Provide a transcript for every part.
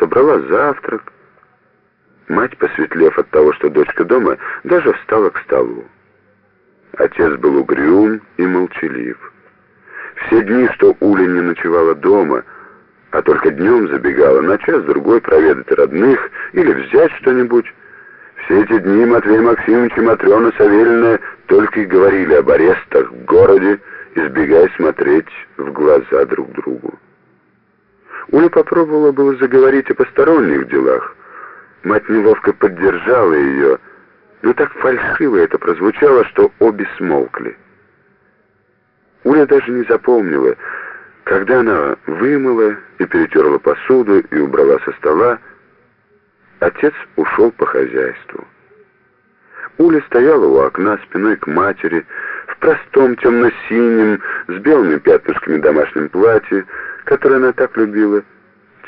собрала завтрак. Мать, посветлев от того, что дочка дома, даже встала к столу. Отец был угрюм и молчалив. Все дни, что Уля не ночевала дома, а только днем забегала на час-другой проведать родных или взять что-нибудь, все эти дни Матвей Максимович и Матрена Савельевна только и говорили об арестах в городе, избегая смотреть в глаза друг другу. Уля попробовала было заговорить о посторонних делах. Мать неловко поддержала ее, но так фальшиво это прозвучало, что обе смолкли. Уля даже не запомнила, когда она вымыла и перетерла посуду и убрала со стола, отец ушел по хозяйству. Уля стояла у окна спиной к матери, в простом темно-синем, с белыми пятнышками домашнем платье, которое она так любила.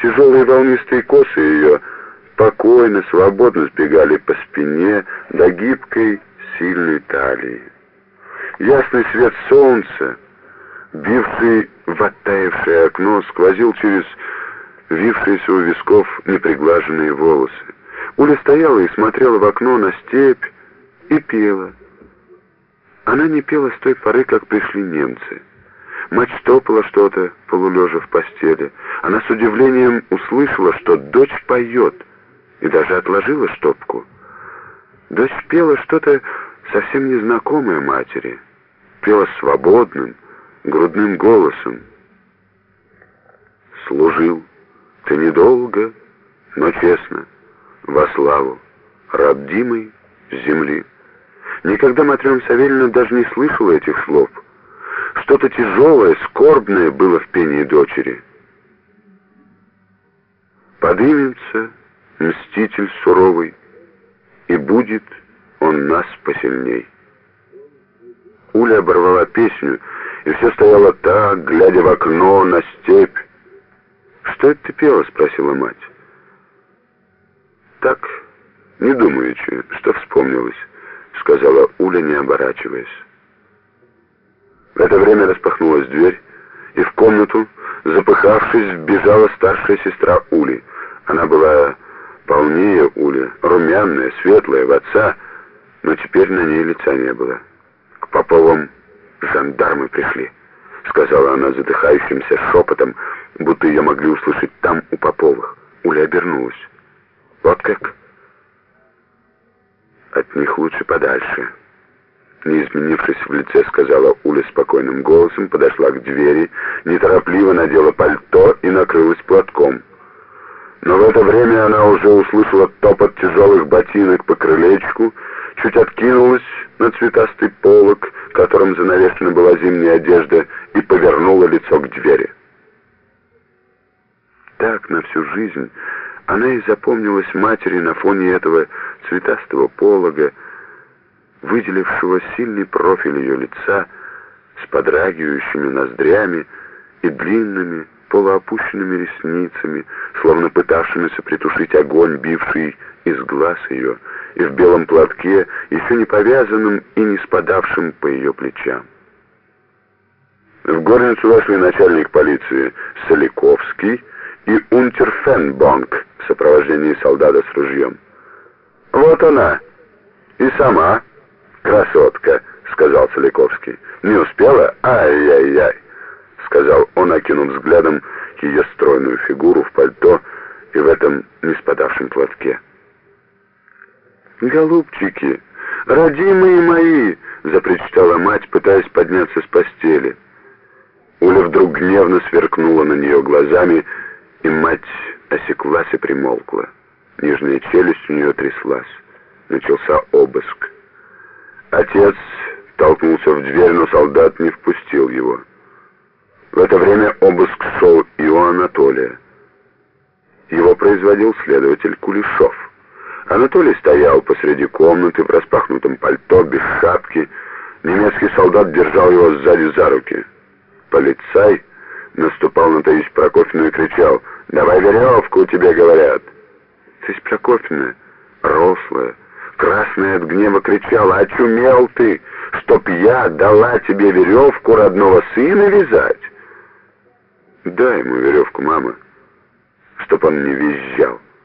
Тяжелые волнистые косы ее спокойно, свободно сбегали по спине до гибкой, сильной талии. Ясный свет солнца, бивший в оттаившее окно, сквозил через вившиеся у висков неприглаженные волосы. Уля стояла и смотрела в окно на степь и пела. Она не пела с той поры, как пришли немцы. Мать штопала что-то, полулежа в постели. Она с удивлением услышала, что дочь поет, и даже отложила штопку. Дочь пела что-то совсем незнакомое матери. Пела свободным, грудным голосом. Служил ты недолго, но честно, во славу, родимой земли. Никогда Матрена Савельевна даже не слышала этих слов. Что-то тяжелое, скорбное было в пении дочери. Подымется мститель суровый, и будет он нас посильней. Уля оборвала песню, и все стояло так, глядя в окно на степь. «Что это ты пела?» — спросила мать. «Так, не думаючи, что вспомнилось», — сказала Уля, не оборачиваясь. В это время распахнулась дверь, и в комнату, запыхавшись, вбежала старшая сестра Ули. Она была полнее Ули, румяная, светлая, в отца, но теперь на ней лица не было. К Поповым жандармы пришли, сказала она задыхающимся шепотом, будто ее могли услышать там у Поповых. Уля обернулась. Вот как? От них лучше подальше. Не изменившись в лице, сказала Уля спокойным голосом, подошла к двери, неторопливо надела пальто и накрылась платком. Но в это время она уже услышала топот тяжелых ботинок по крылечку, чуть откинулась на цветастый полог, которым занавешена была зимняя одежда, и повернула лицо к двери. Так на всю жизнь она и запомнилась матери на фоне этого цветастого полога, выделившего сильный профиль ее лица с подрагивающими ноздрями и длинными, полуопущенными ресницами, словно пытавшимися притушить огонь, бивший из глаз ее, и в белом платке, еще не повязанном и не спадавшим по ее плечам. В горницу вошли начальник полиции Соликовский и унтерфенбонг в сопровождении солдата с ружьем. «Вот она! И сама!» «Красотка!» — сказал Соликовский. «Не успела? Ай-яй-яй!» — сказал он, окинув взглядом ее стройную фигуру в пальто и в этом не спадавшем платке. «Голубчики, родимые мои!» — запричитала мать, пытаясь подняться с постели. Уля вдруг гневно сверкнула на нее глазами, и мать осеклась и примолкла. Нижняя челюсть у нее тряслась. Начался обыск. Отец толкнулся в дверь, но солдат не впустил его. В это время обыск шел и у Анатолия. Его производил следователь Кулешов. Анатолий стоял посреди комнаты в распахнутом пальто, без шапки. Немецкий солдат держал его сзади за руки. Полицай наступал на Таисию Прокофьевну и кричал «Давай веревку, тебе говорят!» Таисия Прокофьевна, рослая, красная от гнева, кричала «Очумел ты, чтоб я дала тебе веревку родного сына вязать!» «Дай ему веревку, мама!» чтоб он не визжал.